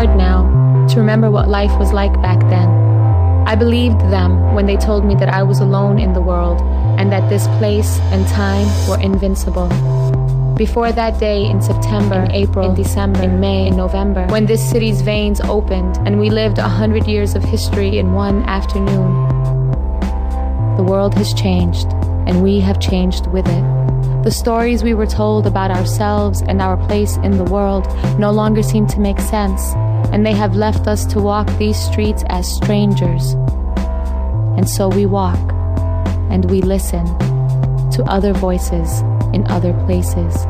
Hard now to remember what life was like back then. I believed them when they told me that I was alone in the world and that this place and time were invincible. Before that day in September, in April, in December, in May, in November, when this city's veins opened and we lived a hundred years of history in one afternoon, the world has changed and we have changed with it. The stories we were told about ourselves and our place in the world no longer seem to make sense, and they have left us to walk these streets as strangers. And so we walk, and we listen to other voices in other places.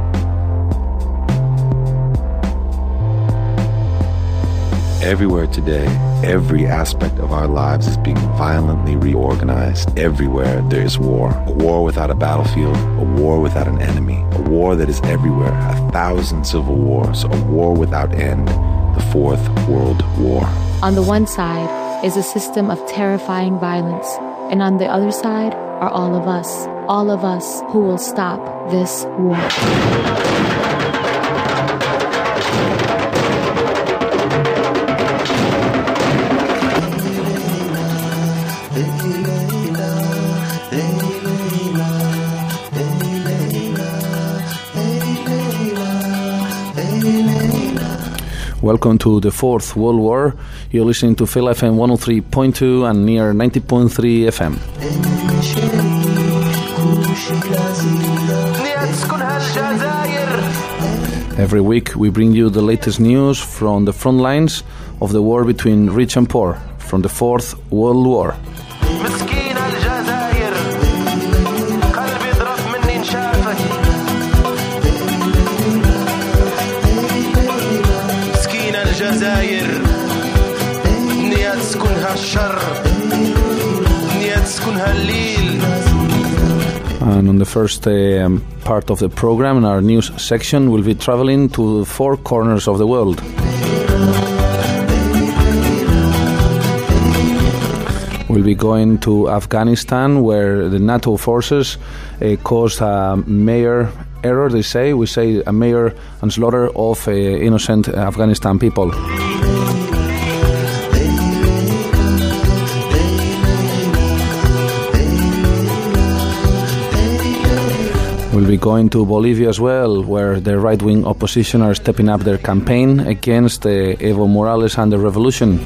Everywhere today, every aspect of our lives is being violently reorganized. Everywhere there is war. A war without a battlefield, a war without an enemy, a war that is everywhere, a thousand civil wars, a war without end, Fourth World War. On the one side is a system of terrifying violence, and on the other side are all of us, all of us who will stop this war. Welcome to the Fourth World War. You're listening to Feile FM 103.2 and near 90.3 FM. Every week we bring you the latest news from the front lines of the war between rich and poor, from the Fourth World War. And on the first um, part of the program, in our news section, we'll be traveling to four corners of the world. We'll be going to Afghanistan, where the NATO forces uh, caused a major error, they say. We say a major and slaughter of uh, innocent Afghanistan people. be going to Bolivia as well, where the right wing opposition are stepping up their campaign against uh, Evo Morales and the revolution.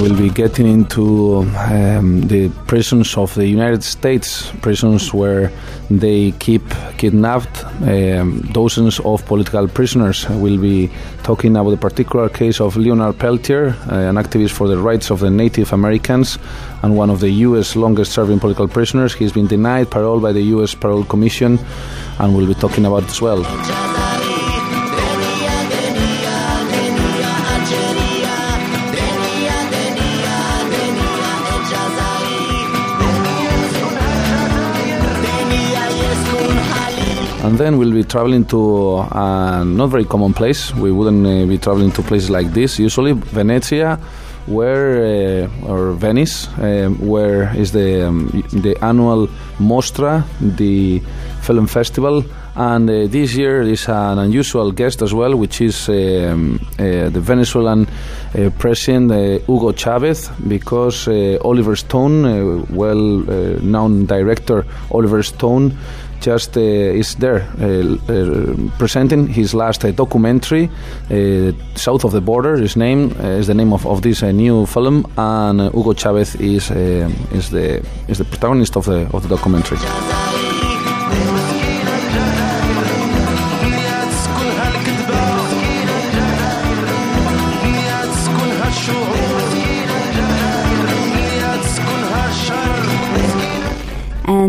we'll be getting into um, the prisons of the United States, prisons where they keep kidnapped um, dozens of political prisoners. We'll be talking about the particular case of Leonard Peltier, uh, an activist for the rights of the Native Americans and one of the U.S. longest serving political prisoners. He's been denied parole by the U.S. Parole Commission, and we'll be talking about it as well. And then we'll be traveling to a not very common place. We wouldn't uh, be traveling to places like this usually. Venezia, where uh, or Venice, um, where is the um, the annual Mostra, the film festival. And uh, this year is an unusual guest as well, which is um, uh, the Venezuelan uh, president uh, Hugo Chavez, because uh, Oliver Stone, uh, well-known director Oliver Stone, just uh, is there uh, uh, presenting his last documentary, South of the Border. His name is the name of, of this new film, and Hugo Chavez is uh, is the is the protagonist of the of the documentary.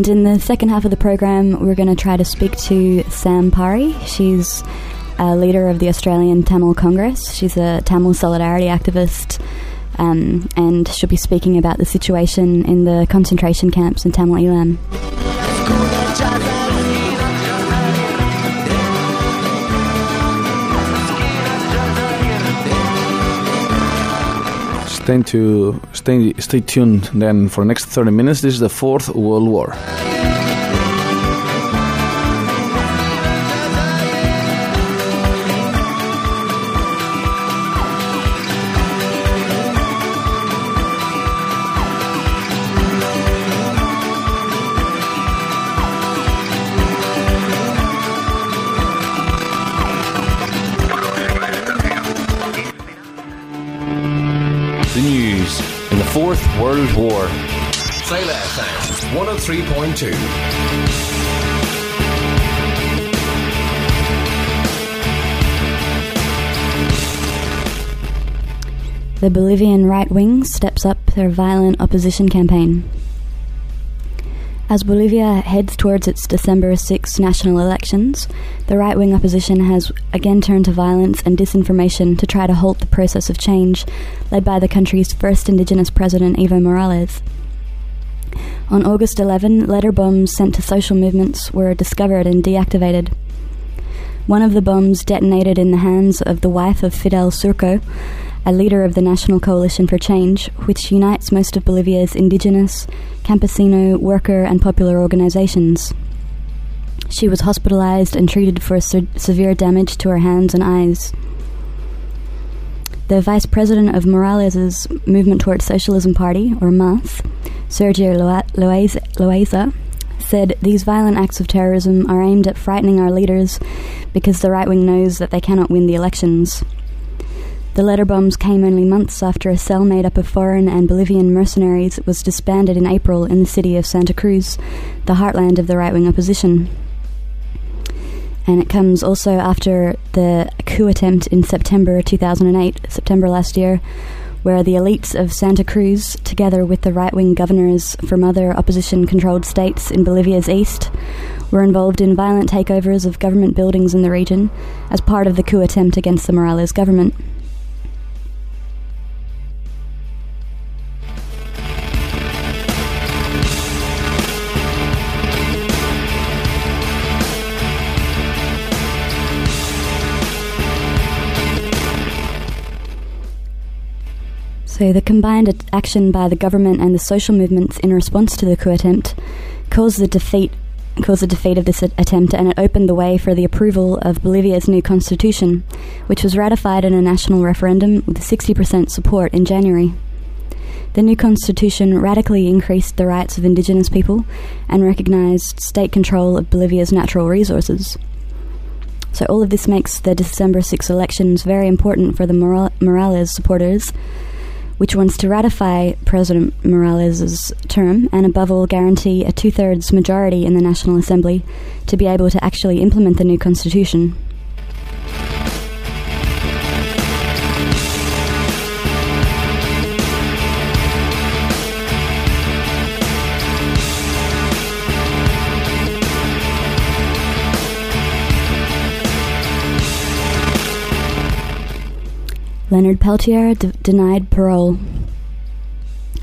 And in the second half of the program, we're going to try to speak to Sam Pari. She's a leader of the Australian Tamil Congress. She's a Tamil solidarity activist, um, and she'll be speaking about the situation in the concentration camps in Tamil Eelam. Stay to stay stay tuned. Then for the next thirty minutes, this is the Fourth World War. Fourth World War. Feile FM 103.2. The Bolivian right wing steps up their violent opposition campaign. As Bolivia heads towards its December 6 national elections, the right wing opposition has again turned to violence and disinformation to try to halt the process of change led by the country's first indigenous president, Evo Morales. On August 11, letter bombs sent to social movements were discovered and deactivated. One of the bombs detonated in the hands of the wife of Fidel Surco, a leader of the National Coalition for Change, which unites most of Bolivia's indigenous, campesino, worker, and popular organizations. She was hospitalized and treated for se- severe damage to her hands and eyes. The vice president of Morales' Movement Towards Socialism Party, or MAS, Sergio Loa- Loaiza, Loaiza, said these violent acts of terrorism are aimed at frightening our leaders because the right wing knows that they cannot win the elections. The letter bombs came only months after a cell made up of foreign and Bolivian mercenaries was disbanded in April in the city of Santa Cruz, the heartland of the right wing opposition. And it comes also after the coup attempt in September 2008, September last year, where the elites of Santa Cruz, together with the right wing governors from other opposition controlled states in Bolivia's east, were involved in violent takeovers of government buildings in the region as part of the coup attempt against the Morales government. So, the combined action by the government and the social movements in response to the coup attempt caused the defeat caused the defeat of this attempt and it opened the way for the approval of Bolivia's new constitution, which was ratified in a national referendum with 60% support in January. The new constitution radically increased the rights of indigenous people and recognized state control of Bolivia's natural resources. So, all of this makes the December 6 elections very important for the Morales supporters which wants to ratify President Morales' term and, above all, guarantee a two thirds majority in the National Assembly to be able to actually implement the new constitution. Leonard Peltier d- denied parole.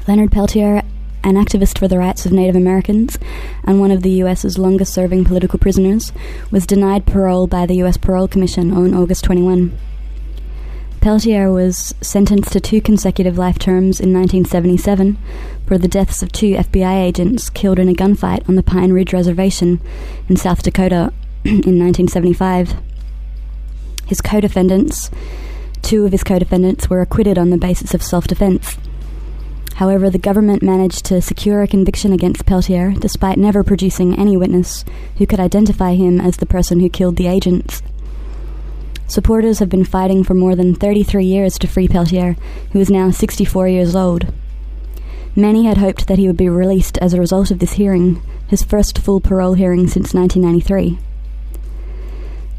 Leonard Peltier, an activist for the rights of Native Americans and one of the US's longest serving political prisoners, was denied parole by the US Parole Commission on August 21. Peltier was sentenced to two consecutive life terms in 1977 for the deaths of two FBI agents killed in a gunfight on the Pine Ridge Reservation in South Dakota in 1975. His co defendants, two of his co defendants, were acquitted on the basis of self defense. However, the government managed to secure a conviction against Peltier despite never producing any witness who could identify him as the person who killed the agents. Supporters have been fighting for more than 33 years to free Peltier, who is now 64 years old. Many had hoped that he would be released as a result of this hearing, his first full parole hearing since 1993.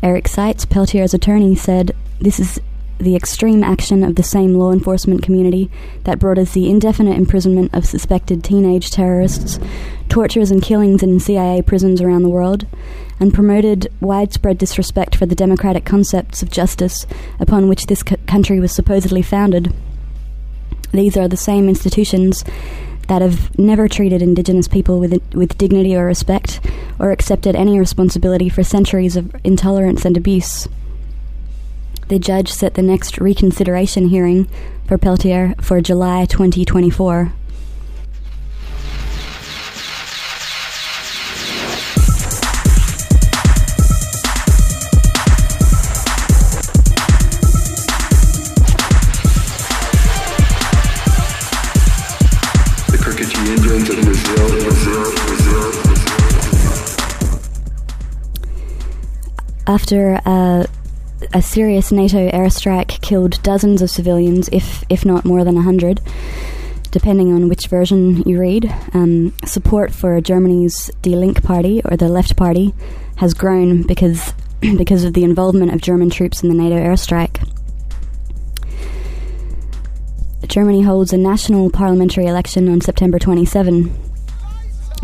Eric Seitz, Peltier's attorney, said, This is the extreme action of the same law enforcement community that brought us the indefinite imprisonment of suspected teenage terrorists, tortures and killings in CIA prisons around the world, and promoted widespread disrespect for the democratic concepts of justice upon which this country was supposedly founded. These are the same institutions that have never treated Indigenous people with, with dignity or respect, or accepted any responsibility for centuries of intolerance and abuse. The judge set the next reconsideration hearing for Peltier for July 2024. The Cricket Indians of Brazil, Brazil, Brazil, Brazil. After uh, a serious NATO airstrike killed dozens of civilians, if if not more than a hundred, depending on which version you read, um, support for Germany's Die Linke party or the Left Party has grown because because of the involvement of German troops in the NATO airstrike. Germany holds a national parliamentary election on September 27.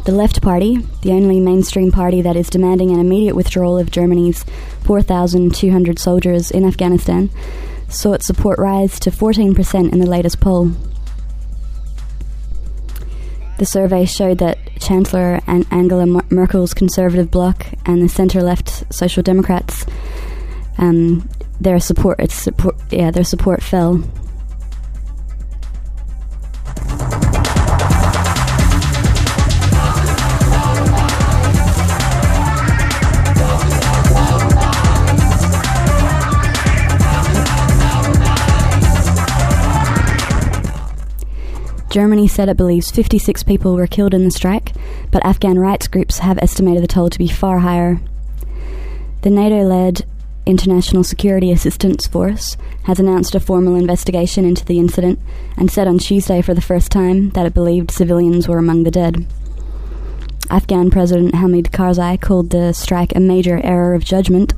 The Left Party, the only mainstream party that is demanding an immediate withdrawal of Germany's 4,200 soldiers in Afghanistan, saw its support rise to 14% in the latest poll. The survey showed that Chancellor An- Angela Merkel's conservative bloc and the centre-left Social Democrats, um, their support, its support, yeah, their support fell. Germany said it believes 56 people were killed in the strike, but Afghan rights groups have estimated the toll to be far higher. The NATO led International Security Assistance Force has announced a formal investigation into the incident and said on Tuesday for the first time that it believed civilians were among the dead. Afghan President Hamid Karzai called the strike a major error of judgment,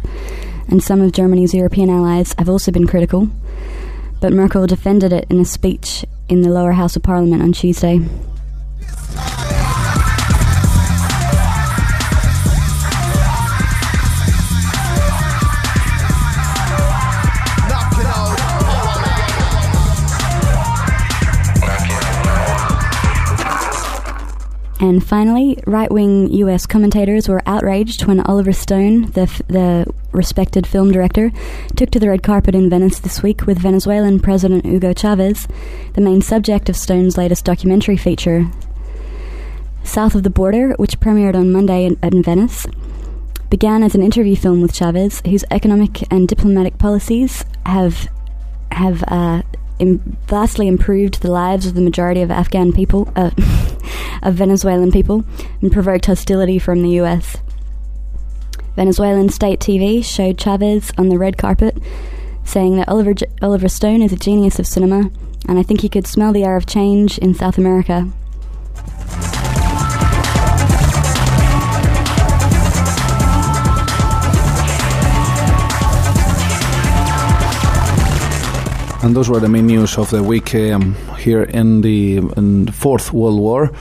and some of Germany's European allies have also been critical but Merkel defended it in a speech in the lower house of parliament on Tuesday. And finally, right wing US commentators were outraged when Oliver Stone, the, f- the respected film director, took to the red carpet in Venice this week with Venezuelan President Hugo Chavez, the main subject of Stone's latest documentary feature. South of the Border, which premiered on Monday in, in Venice, began as an interview film with Chavez, whose economic and diplomatic policies have have uh, Im- vastly improved the lives of the majority of Afghan people, uh, of Venezuelan people, and provoked hostility from the US. Venezuelan state TV showed Chavez on the red carpet, saying that Oliver, J- Oliver Stone is a genius of cinema, and I think he could smell the air of change in South America. And those were the main news of the week um, here in the, in the Fourth World War.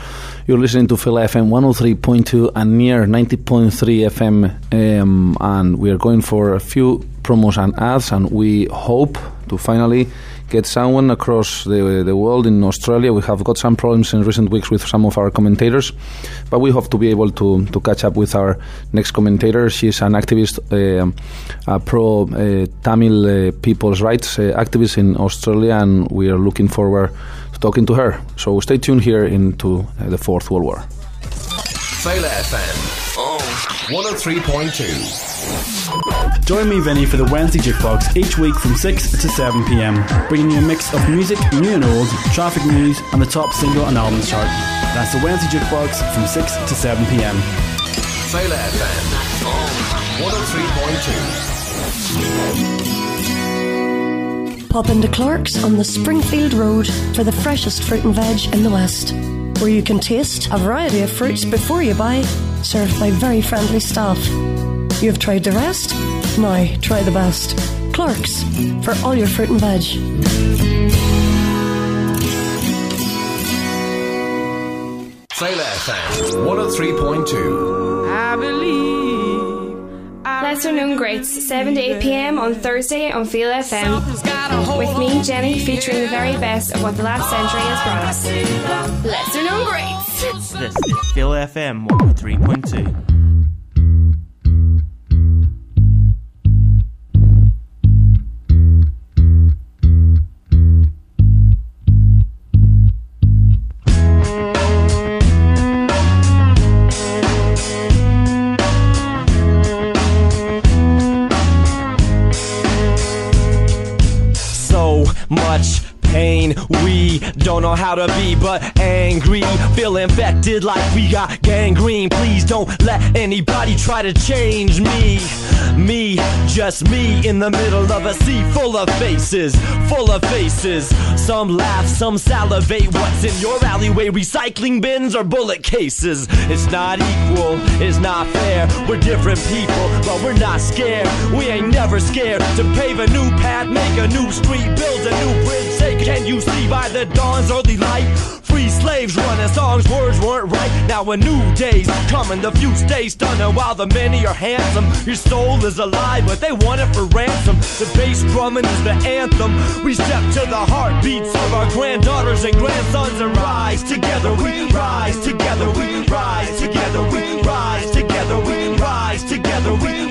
You're listening to Feile FM 103.2 and near 90.3 FM, um, and we are going for a few promos and ads, and we hope to finally get someone across the, the world in Australia. We have got some problems in recent weeks with some of our commentators, but we hope to be able to, to catch up with our next commentator. She's an activist, um a pro uh, Tamil uh, people's rights uh, activist in Australia, and we are looking forward to talking to her. So stay tuned here into uh, the Fourth World War. Feile FM. Oh. 103.2. Join me, Vinny, for the Wednesday Jukebox each week from 6 to 7 pm, bringing you a mix of music, new and old, traffic news, and the top single and albums chart. That's the Wednesday Jukebox from 6 to 7 pm. Feile FM. Oh. 103.2. Pop into Clark's on the Springfield Road for the freshest fruit and veg in the West, where you can taste a variety of fruits before you buy, served by very friendly staff. You have tried the rest? Now try the best. Clark's for all your fruit and veg. Feile FM. 103.2. I believe. Lesser known greats, 7 to 8 pm on Thursday on Feile FM. With me, Jenny, featuring the very best of what the last century has brought us. Lesser known greats. This is Feile FM 103.2. don't know how to be but angry. Feel infected like we got gangrene. Please don't let anybody try to change me. Me, just me in the middle of a sea full of faces, full of faces. Some laugh, some salivate. What's in your alleyway? Recycling bins or bullet cases? It's not equal, it's not fair. We're different people, but we're not scared. We ain't never scared to pave a new path, make a new street, build a new bridge. Say, can you see by the dawn's early light? Free slaves running songs, words weren't right. Now a new day's coming, the few stay stunning while the many are handsome. Your soul is alive, but they want it for ransom. The bass drumming is the anthem. We step to the heartbeats of our granddaughters and grandsons and rise together. We rise together. We rise together. We rise together. We rise together. We rise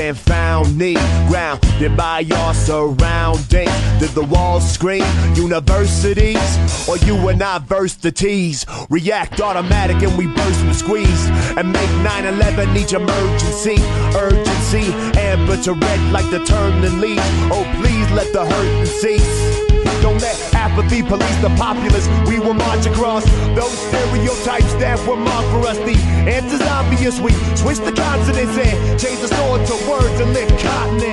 and found need, grounded by your surroundings. Did the walls scream universities? Or you and I verse the T's? React automatic and we burst with squeeze. And make 9 11 each emergency. Urgency, amber to red like the turning leaves. Oh, please let the hurting cease. Don't let apathy police the populace. We will march across those stereotypes that were marked for us. The answer's obvious. We switch the consonants and change the sword to words and lift continent.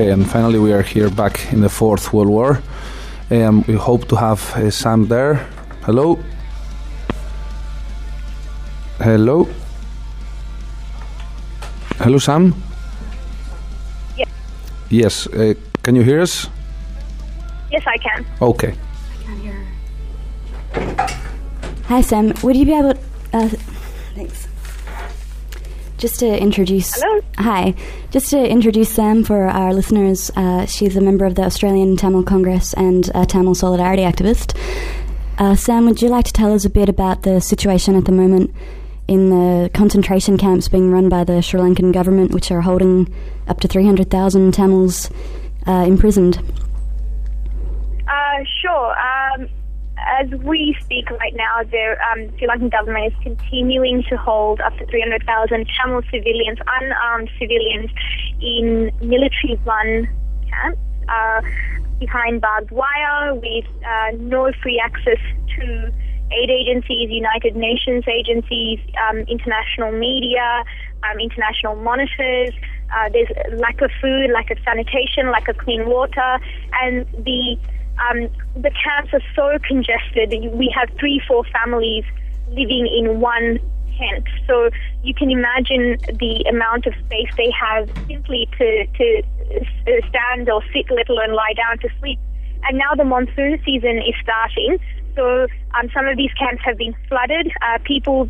Okay, and finally we are here back in the Fourth World War. Um, we hope to have uh, Sam there. Hello. Hello. Hello, Sam. Yes. Yes. Uh, can you hear us? Yes, I can. Okay. Hi, Sam. Would you be able? Uh, thanks. Just to introduce. Hello. Hi. Just to introduce Sam for our listeners, uh, she's a member of the Australian Tamil Congress and a Tamil Solidarity activist. Uh, Sam, would you like to tell us a bit about the situation at the moment in the concentration camps being run by the Sri Lankan government, which are holding up to 300,000 Tamils uh, imprisoned? Uh, sure. Um, as we speak right now, the um, Sri Lankan government is continuing to hold up to 300,000 Tamil civilians, unarmed civilians, in military-run camps uh, behind barbed wire with uh, no free access to aid agencies, United Nations agencies, um, international media, um, international monitors. Uh, there's lack of food, lack of sanitation, lack of clean water, and the um, the camps are so congested. We have three, four families living in one tent. So you can imagine the amount of space they have simply to, to stand or sit, let alone lie down to sleep. And now the monsoon season is starting. So um, some of these camps have been flooded. Uh, people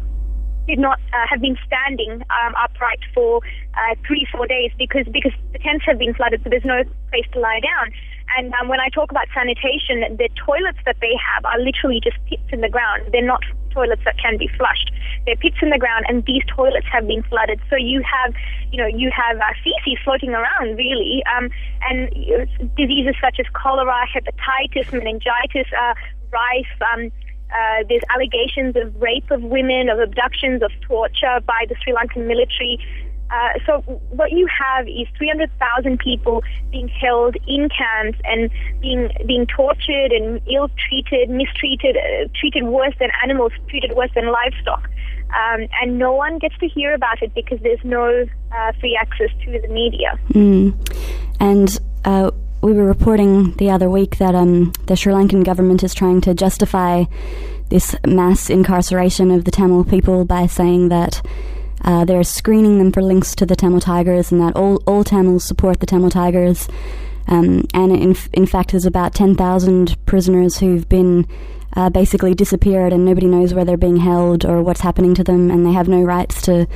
did not uh, have been standing um, upright for uh, three, four days because because the tents have been flooded, so there's no place to lie down. And um, when I talk about sanitation, the toilets that they have are literally just pits in the ground. They're not toilets that can be flushed. They're pits in the ground, and these toilets have been flooded. So you have, you know, you have uh, feces floating around, really, um, and diseases such as cholera, hepatitis, meningitis, uh, rife. Um, uh, there's allegations of rape of women, of abductions, of torture by the Sri Lankan military. Uh, so what you have is 300,000 people being held in camps and being being tortured and ill-treated, mistreated, uh, treated worse than animals, treated worse than livestock. Um, and no one gets to hear about it because there's no uh, free access to the media. Mm. And uh, we were reporting the other week that um, the Sri Lankan government is trying to justify this mass incarceration of the Tamil people by saying that uh, they're screening them for links to the Tamil Tigers and that all, all Tamils support the Tamil Tigers. Um, and in, in fact, there's about 10,000 prisoners who've been uh, basically disappeared and nobody knows where they're being held or what's happening to them, and they have no rights to,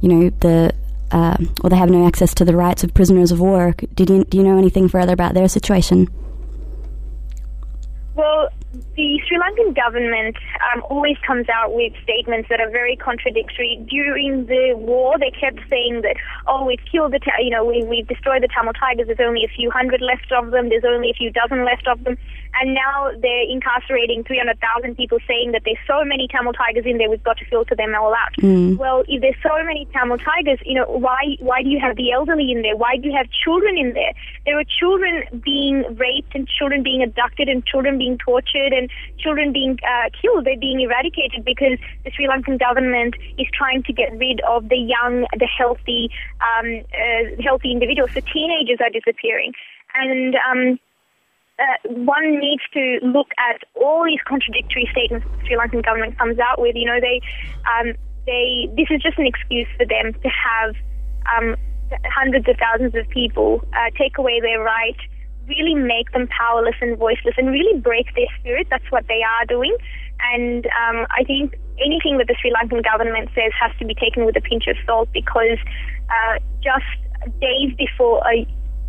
you know, the. Uh, or they have no access to the rights of prisoners of war. Did you, do you know anything further about their situation? Well, the Sri Lankan government um, always comes out with statements that are very contradictory. During the war, they kept saying that, oh, we've killed the, ta- you know, we, we've destroyed the Tamil Tigers. There's only a few hundred left of them. There's only a few dozen left of them. And now they're incarcerating 300,000 people saying that there's so many Tamil Tigers in there, we've got to filter them all out. Mm. Well, if there's so many Tamil Tigers, you know, why, why do you have the elderly in there? Why do you have children in there? There are children being raped and children being abducted and children being tortured and children being uh, killed. They're being eradicated because the Sri Lankan government is trying to get rid of the young, the healthy, um, uh, healthy individuals. So teenagers are disappearing. And, um, uh, one needs to look at all these contradictory statements the Sri Lankan government comes out with. You know, they, um, they, this is just an excuse for them to have um, hundreds of thousands of people uh, take away their right, really make them powerless and voiceless, and really break their spirit. That's what they are doing. And um, I think anything that the Sri Lankan government says has to be taken with a pinch of salt because uh, just days before a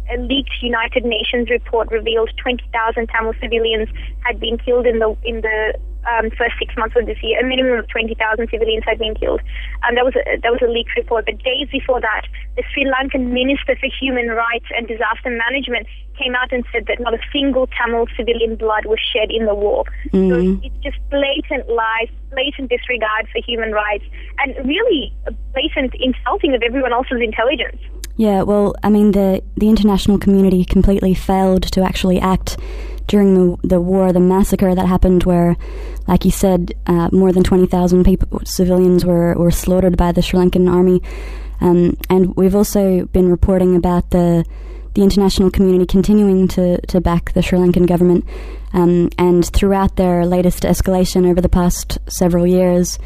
a leaked United Nations report revealed 20,000 Tamil civilians had been killed in the in the um, first six months of this year. A minimum of 20,000 civilians had been killed. And that was a, that was a leaked report. But days before that, the Sri Lankan Minister for Human Rights and Disaster Management came out and said that not a single Tamil civilian blood was shed in the war. Mm. So it's just blatant lies, blatant disregard for human rights, and really a blatant insulting of everyone else's intelligence. Yeah, well, I mean, the the international community completely failed to actually act during the the war, the massacre that happened, where, like you said, uh, more than twenty thousand people, civilians were were slaughtered by the Sri Lankan army, um, and we've also been reporting about the the international community continuing to, to back the Sri Lankan government. Um, and throughout their latest escalation over the past several years,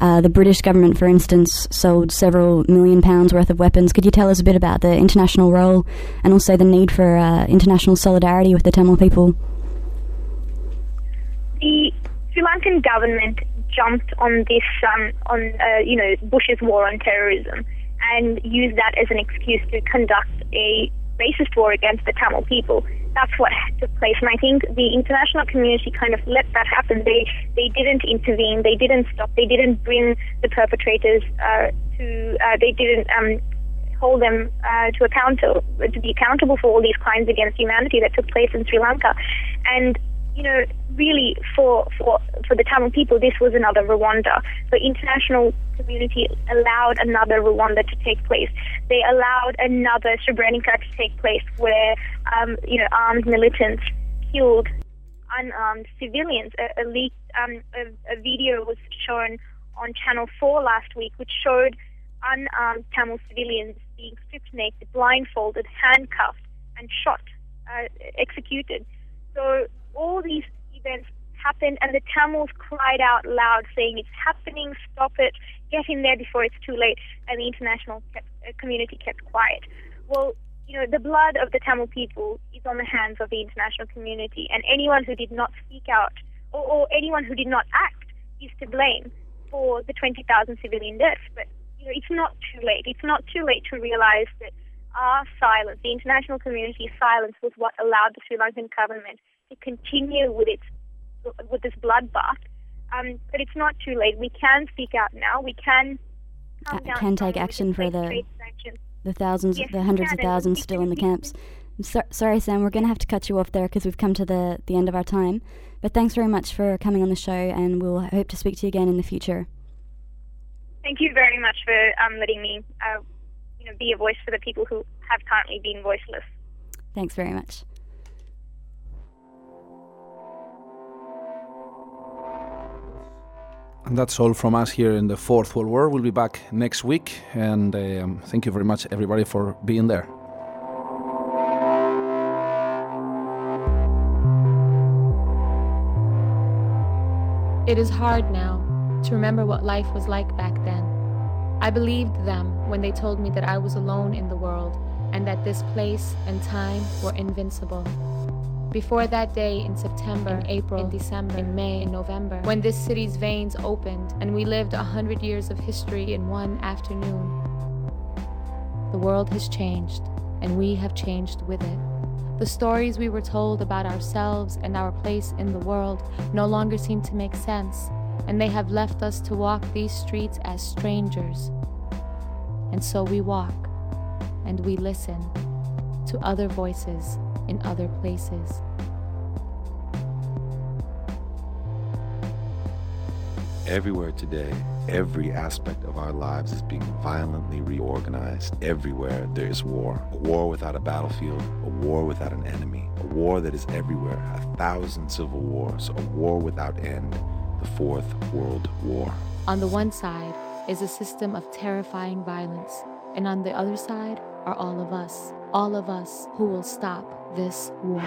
uh, the British government, for instance, sold several million pounds worth of weapons. Could you tell us a bit about the international role and also the need for uh, international solidarity with the Tamil people? The Sri Lankan government jumped on this, um, on uh, you know, Bush's war on terrorism, and used that as an excuse to conduct a racist war against the Tamil people. That's what took place, and I think the international community kind of let that happen. They they didn't intervene, they didn't stop, they didn't bring the perpetrators uh, to, uh, they didn't um, hold them uh, to account to be accountable for all these crimes against humanity that took place in Sri Lanka, and you know, really for for for the Tamil people, this was another Rwanda. The international community allowed another Rwanda to take place. They allowed another Srebrenica to take place, where um, you know armed militants killed unarmed civilians. A, a leaked um, a, a video was shown on Channel 4 last week, which showed unarmed Tamil civilians being stripped naked, blindfolded, handcuffed, and shot, uh, executed. So all these events happened, and the Tamils cried out loud, saying, "It's happening! Stop it! Get in there before it's too late!" And the international kept, uh, community kept quiet. Well, you know, the blood of the Tamil people is on the hands of the international community, and anyone who did not speak out or, or anyone who did not act is to blame for the 20,000 civilian deaths. But you know, it's not too late. It's not too late to realize that our silence, the international community's silence, was what allowed the Sri Lankan government to continue with its with this bloodbath. Um, but it's not too late. We can speak out now. We can Uh, can take action for the the thousands, Yes, the hundreds of thousands still in the camps. So, sorry, Sam. We're going to have to cut you off there because we've come to the the end of our time. But thanks very much for coming on the show, and we'll hope to speak to you again in the future. Thank you very much for um, letting me, uh, you know, be a voice for the people who have currently been voiceless. Thanks very much. And that's all from us here in the Fourth World War. We'll be back next week, and um, thank you very much, everybody, for being there. It is hard now to remember what life was like back then. I believed them when they told me that I was alone in the world and that this place and time were invincible. Before that day in September, in April, in December, in May, in November, when this city's veins opened and we lived a hundred years of history in one afternoon, the world has changed and we have changed with it. The stories we were told about ourselves and our place in the world no longer seem to make sense, and they have left us to walk these streets as strangers. And so we walk and we listen to other voices in other places. Everywhere today, every aspect of our lives is being violently reorganized. Everywhere there is war. A war without a battlefield, a war without an enemy, a war that is everywhere, a thousand civil wars, a war without end, the Fourth World War. On the one side is a system of terrifying violence, and on the other side are all of us, all of us who will stop this war.